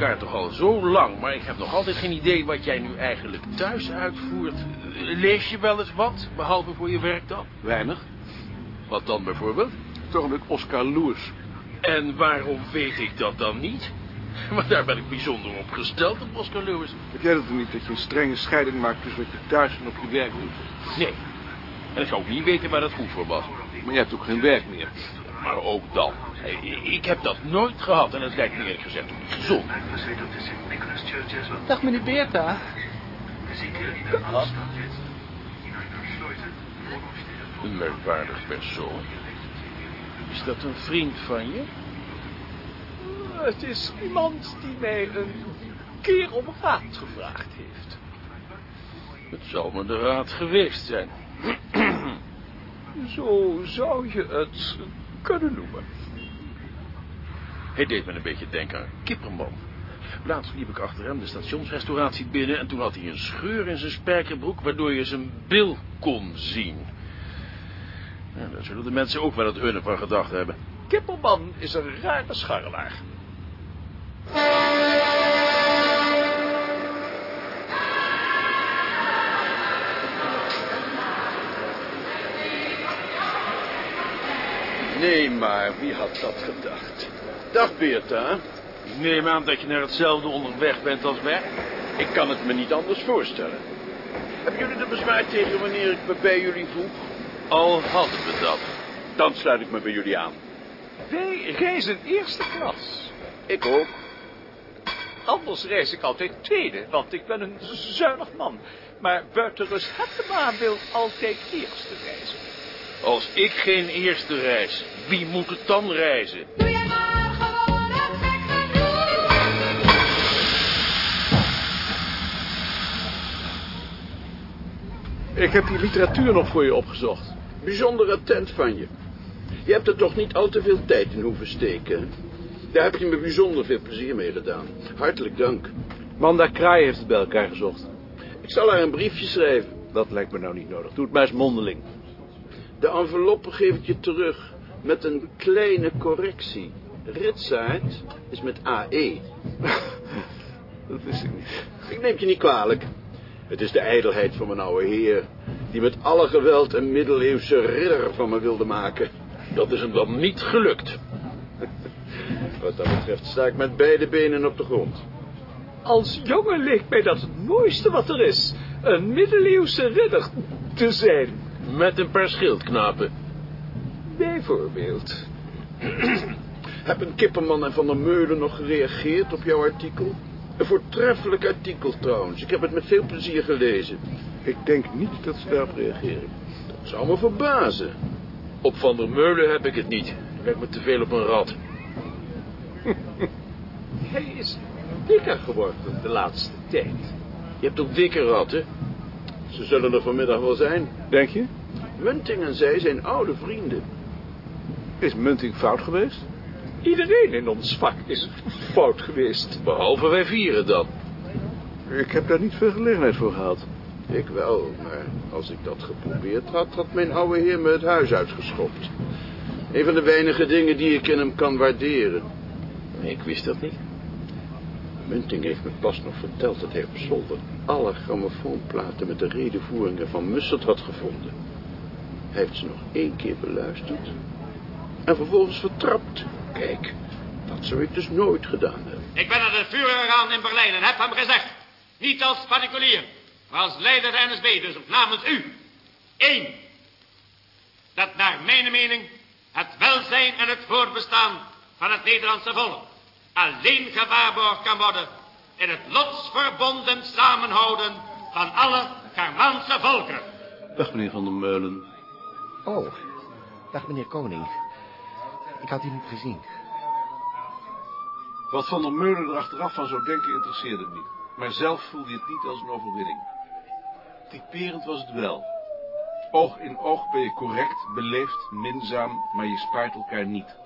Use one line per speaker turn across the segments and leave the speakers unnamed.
elkaar toch al zo lang, maar ik heb nog altijd geen idee wat jij nu eigenlijk thuis uitvoert. Lees je wel eens wat, behalve voor je werk dan?
Weinig.
Wat dan bijvoorbeeld?
Toch met Oscar Loers.
En waarom weet ik dat dan niet? Maar daar ben ik bijzonder op gesteld op Oscar Lewis.
Heb jij dat niet, dat je een strenge scheiding maakt tussen wat je thuis en op je werk doet?
Nee. En ik zou ook niet weten waar dat goed voor was.
Maar je hebt ook geen werk meer.
Maar ook dan. Ik heb dat nooit gehad en het lijkt me eerlijk gezegd gezond.
Dag meneer Beerta.
Een merkwaardig persoon. Is dat een vriend van je?
Het is iemand die mij een keer om raad gevraagd heeft.
Het zal me de raad geweest zijn.
Zo zou je het kunnen noemen.
Hij deed me een beetje denken aan Kipperman. Laatst liep ik achter hem de stationsrestauratie binnen... en toen had hij een scheur in zijn spijkerbroek... waardoor je zijn bil kon zien. Ja, daar zullen de mensen ook wel het hunne van gedacht hebben.
Kipperman is een rare scharrelaar.
Nee, maar wie had dat gedacht? Dag, Beerta.
Ik neem aan dat je naar hetzelfde onderweg bent als wij.
Ik kan het me niet anders voorstellen. Hebben jullie er bezwaar tegen wanneer ik me bij jullie voeg?
Al hadden we dat.
Dan sluit ik me bij jullie aan.
Wij reizen eerste klas.
Ik ook.
Anders reis ik altijd tweede, want ik ben een zuinig man. Maar buiten Rus Hettema wil altijd eerste reizen.
Als ik geen eerste reis, wie moet het dan reizen?
Ik heb die literatuur nog voor je opgezocht.
Bijzonder attent van je. Je hebt er toch niet al te veel tijd in hoeven steken. Daar heb je me bijzonder veel plezier mee gedaan. Hartelijk dank.
Manda Kraai heeft het bij elkaar gezocht.
Ik zal haar een briefje schrijven.
Dat lijkt me nou niet nodig. Doe het maar eens mondeling.
De enveloppe geef ik je terug. Met een kleine correctie. Ritsaert is met AE.
Dat wist ik niet.
Ik neem je niet kwalijk. Het is de ijdelheid van mijn oude heer... die met alle geweld een middeleeuwse ridder van me wilde maken.
Dat is hem dan niet gelukt.
Wat dat betreft sta ik met beide benen op de grond.
Als jongen leek mij dat het mooiste wat er is. Een middeleeuwse ridder te zijn.
Met een paar schildknapen.
Bijvoorbeeld.
Hebben Kipperman en Van der Meulen nog gereageerd op jouw artikel? Een voortreffelijk artikel trouwens. Ik heb het met veel plezier gelezen.
Ik denk niet dat ze daarop reageren.
Dat zou me verbazen.
Op Van der Meulen heb ik het niet. Lijkt me te veel op een rat.
Hij is dikker geworden de laatste tijd.
Je hebt ook dikke ratten.
Ze zullen er vanmiddag wel zijn.
Denk je?
Munting en zij zijn oude vrienden.
Is Munting fout geweest?
Iedereen in ons vak is fout geweest.
Behalve wij vieren dan.
Ik heb daar niet veel gelegenheid voor gehad.
Ik wel, maar als ik dat geprobeerd had, had mijn oude heer me het huis uitgeschopt. Een van de weinige dingen die ik in hem kan waarderen.
Ik wist dat niet.
Munting heeft me pas nog verteld dat hij op zolder alle grammofoonplaten met de redenvoeringen van Mussert had gevonden. Hij heeft ze nog één keer beluisterd en vervolgens vertrapt. Kijk, dat zou ik dus nooit gedaan hebben.
Ik ben naar de Führer gegaan in Berlijn en heb hem gezegd. Niet als particulier, maar als leider der NSB, dus namens u. Eén. Dat naar mijn mening het welzijn en het voortbestaan van het Nederlandse volk alleen gewaarborgd kan worden in het lotsverbonden samenhouden van alle Germaanse volken.
Dag meneer Van der Meulen.
Oh, dag meneer Koning. Ik had u niet gezien.
Wat Van der Meulen er achteraf van zou denken interesseerde me niet. Maar zelf voelde je het niet als een overwinning. Typerend was het wel. Oog in oog ben je correct, beleefd, minzaam, maar je spaart elkaar niet.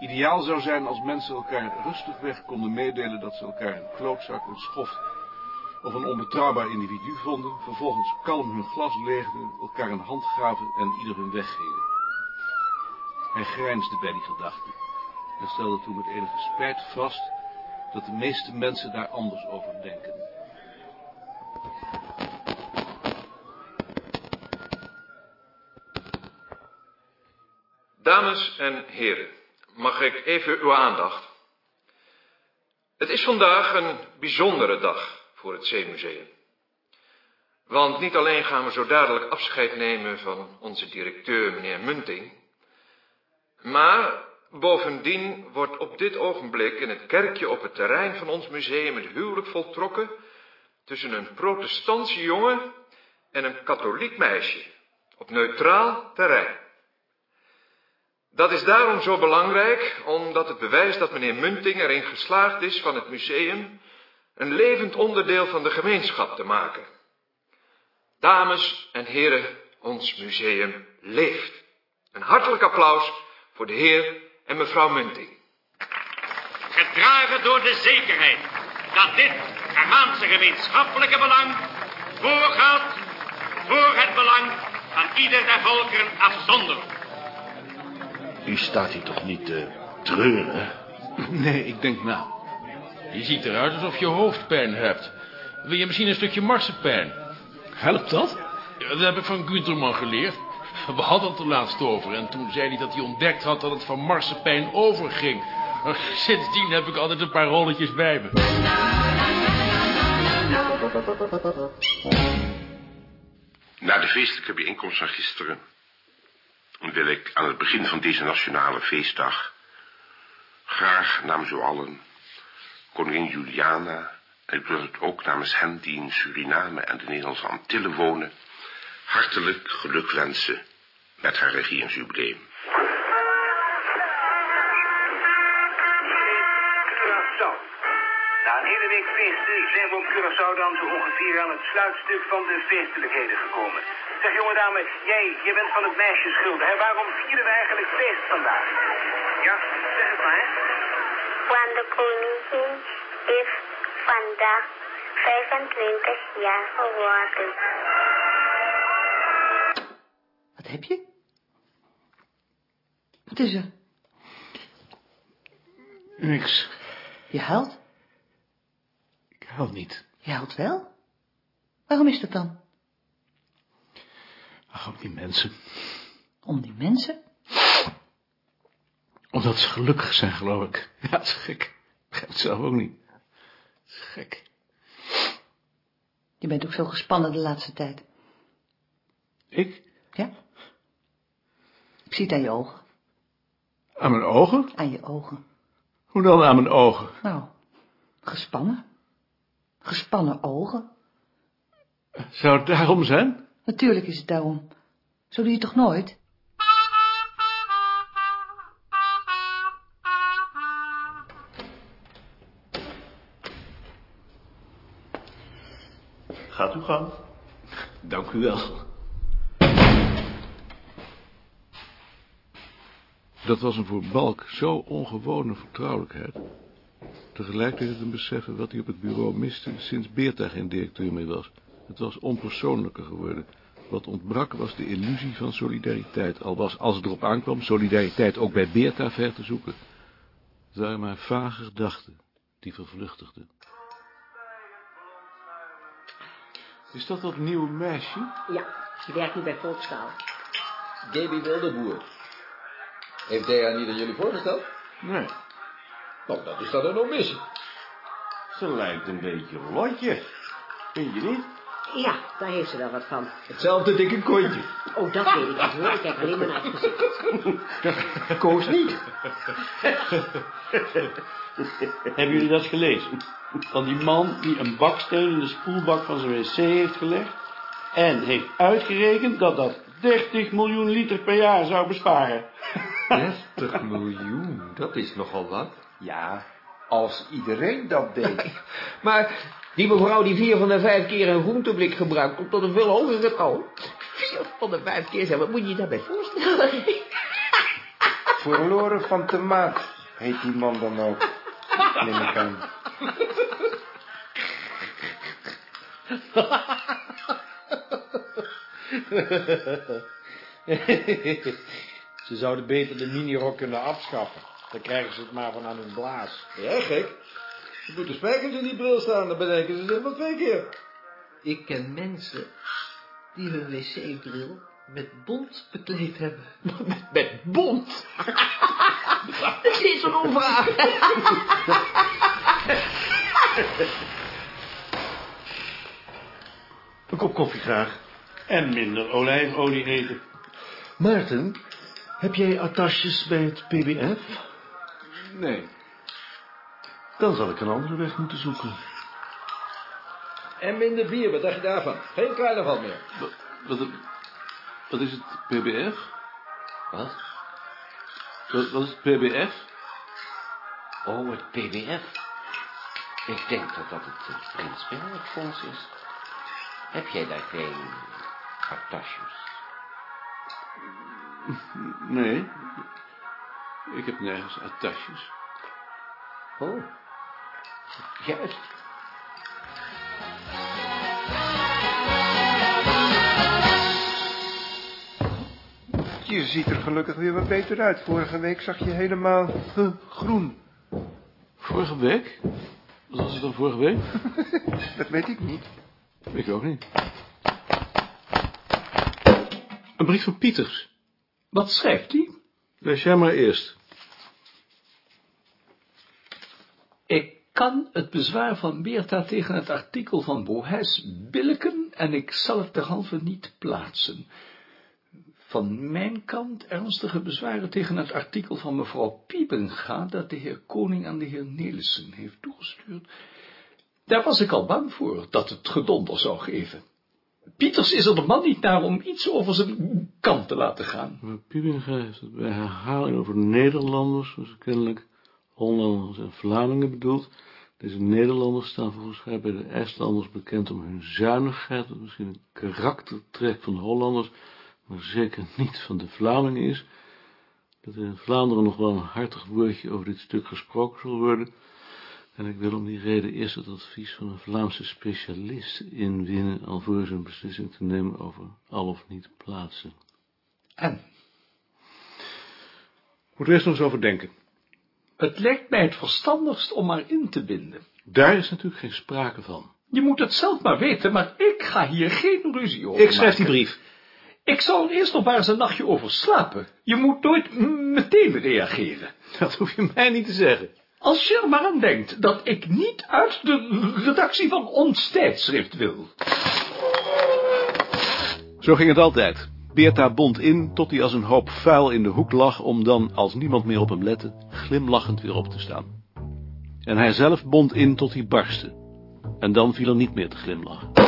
Ideaal zou zijn als mensen elkaar rustigweg konden meedelen dat ze elkaar een klootzak, een schoft of een onbetrouwbaar individu vonden, vervolgens kalm hun glas leegden, elkaar een hand gaven en ieder hun weg gingen. Hij grijnsde bij die gedachte en stelde toen met enige spijt vast dat de meeste mensen daar anders over denken.
Dames en heren, mag ik even uw aandacht? Het is vandaag een bijzondere dag voor het Zeemuseum. Want niet alleen gaan we zo dadelijk afscheid nemen van onze directeur, meneer Munting, maar bovendien wordt op dit ogenblik in het kerkje op het terrein van ons museum het huwelijk voltrokken tussen een protestantse jongen en een katholiek meisje op neutraal terrein. Dat is daarom zo belangrijk, omdat het bewijst dat meneer Munting erin geslaagd is van het museum een levend onderdeel van de gemeenschap te maken. Dames en heren, ons museum leeft. Een hartelijk applaus voor de heer en mevrouw Munting.
Gedragen door de zekerheid dat dit Germaanse gemeenschappelijke belang voorgaat voor het belang van ieder der volkeren afzonderlijk.
U staat hier toch niet te treuren?
Nee, ik denk na.
Je ziet eruit alsof je hoofdpijn hebt. Wil je misschien een stukje marsepein?
Helpt dat?
Ja, dat heb ik van Gunterman geleerd. We hadden het er laatst over en toen zei hij dat hij ontdekt had dat het van marsepein overging. Sindsdien heb ik altijd een paar rolletjes bij me.
Na de feestelijke bijeenkomst van gisteren wil ik aan het begin van deze nationale feestdag graag namens u allen, koningin Juliana, en ik wil het ook namens hen die in Suriname en de Nederlandse Antillen wonen, hartelijk geluk wensen met haar regeringsjubileum.
Curaçao. Na een hele week feesten zijn we op Curaçao dan zo ongeveer aan het sluitstuk van de feestelijkheden gekomen. Zeg jonge dame, jij, je bent van het meisjesschilder, hè? Waarom vieren we eigenlijk feest vandaag? Ja, zeg het maar.
Want de koningin is vandaag 25 jaar geworden.
Wat heb je? Wat is er?
Niks.
Je huilt?
Ik huil niet.
Je huilt wel? Waarom is dat dan?
Ach, ook die mensen.
Om die mensen?
Omdat ze gelukkig zijn, geloof ik. Ja, dat is gek. Ik begrijp het zelf ook niet. Het is gek.
Je bent ook zo gespannen de laatste tijd.
Ik?
Ja? Ik zie het aan je ogen.
Aan mijn ogen?
Aan je ogen.
Hoe dan aan mijn ogen?
Nou, gespannen. Gespannen ogen.
Zou het daarom zijn?
Natuurlijk is het daarom. Zo doe je toch nooit?
Gaat u gang.
Dank u wel. Dat was een voor Balk zo ongewone vertrouwelijkheid. Tegelijkertijd een beseffen wat hij op het bureau miste sinds Beerta geen directeur meer was. Het was onpersoonlijker geworden. Wat ontbrak was de illusie van solidariteit. Al was, als het erop aankwam, solidariteit ook bij Beerta ver te zoeken. Het waren maar vage gedachten die vervluchtigden. Is dat dat nieuwe meisje?
Ja, die werkt nu bij Volkstaal.
Debbie Wildeboer. Heeft Dea niet aan jullie voorgesteld?
Nee.
Nou, dat is dan een omissie.
Ze lijkt een beetje Lotje. Vind je niet?
Ja, daar heeft ze wel wat van.
Hetzelfde dikke kontje.
Oh, dat weet ik niet hoor. Ik kijk alleen maar naar het gezicht.
Koos niet.
Hebben jullie dat gelezen? Van die man die een baksteen in de spoelbak van zijn wc heeft gelegd en heeft uitgerekend dat dat 30 miljoen liter per jaar zou besparen.
30 miljoen, dat is nogal wat. Ja, als iedereen dat deed. maar die mevrouw die vier van de vijf keer een groenteblik gebruikt, komt tot een veel hoger getal. Vier van de vijf keer zijn, wat moet je je daarbij voorstellen?
Verloren van tomaat heet die man dan ook. Neem ik aan.
Ze zouden beter de minirok kunnen afschaffen. Dan krijgen ze het maar van aan hun blaas.
Ja, gek.
Er moeten spijkers in die bril staan, dan bedenken ze zich wel twee keer.
Ik ken mensen die hun wc-bril met bont bekleed hebben.
Met, met bont?
Het is een onvraag.
Een kop koffie graag. En minder olijfolie eten.
Maarten, heb jij attaches bij het PBF?
Nee.
Dan zal ik een andere weg moeten zoeken.
En minder bier, wat dacht je daarvan? Geen carnaval meer.
Wat, wat is het PBF?
Wat?
Wat, wat is het PBF?
Oh, het PBF. Ik denk dat dat het uh, Prins Bernhard Fonds is. Heb jij daar geen attaches?
Nee. Ik heb nergens attaches.
Oh, juist.
Je ziet er gelukkig weer wat beter uit. Vorige week zag je helemaal groen.
Vorige week? Wat was het dan vorige week?
Dat weet ik niet.
Ik ook niet. Een brief van Pieters.
Wat schrijft hij?
Lees jij maar eerst.
Ik kan het bezwaar van Beerta tegen het artikel van Bohes billiken en ik zal het derhalve niet plaatsen. Van mijn kant ernstige bezwaren tegen het artikel van mevrouw Piepenga dat de heer Koning aan de heer Nelissen heeft toegestuurd. Daar was ik al bang voor dat het gedonder zou geven. Pieters is er de man niet naar om iets over zijn kant te laten gaan.
Maar heeft het bij herhaling over Nederlanders, dus kennelijk Hollanders en Vlamingen bedoeld. Deze Nederlanders staan volgens mij bij de IJslanders bekend om hun zuinigheid, wat misschien een karaktertrek van de Hollanders, maar zeker niet van de Vlamingen is. Dat er in Vlaanderen nog wel een hartig woordje over dit stuk gesproken zal worden. En ik wil om die reden eerst het advies van een Vlaamse specialist inwinnen, alvorens een beslissing te nemen over al of niet plaatsen.
En?
Moet er eerst nog eens over denken.
Het lijkt mij het verstandigst om maar in te binden.
Daar is natuurlijk geen sprake van.
Je moet het zelf maar weten, maar ik ga hier geen ruzie over
Ik schrijf die brief.
Ik zal er eerst nog maar eens een nachtje over slapen. Je moet nooit meteen reageren.
Dat hoef je mij niet te zeggen.
Als er aan denkt dat ik niet uit de redactie van ons tijdschrift wil.
Zo ging het altijd. Beerta bond in tot hij als een hoop vuil in de hoek lag, om dan, als niemand meer op hem lette, glimlachend weer op te staan. En hij zelf bond in tot hij barstte. En dan viel er niet meer te glimlachen.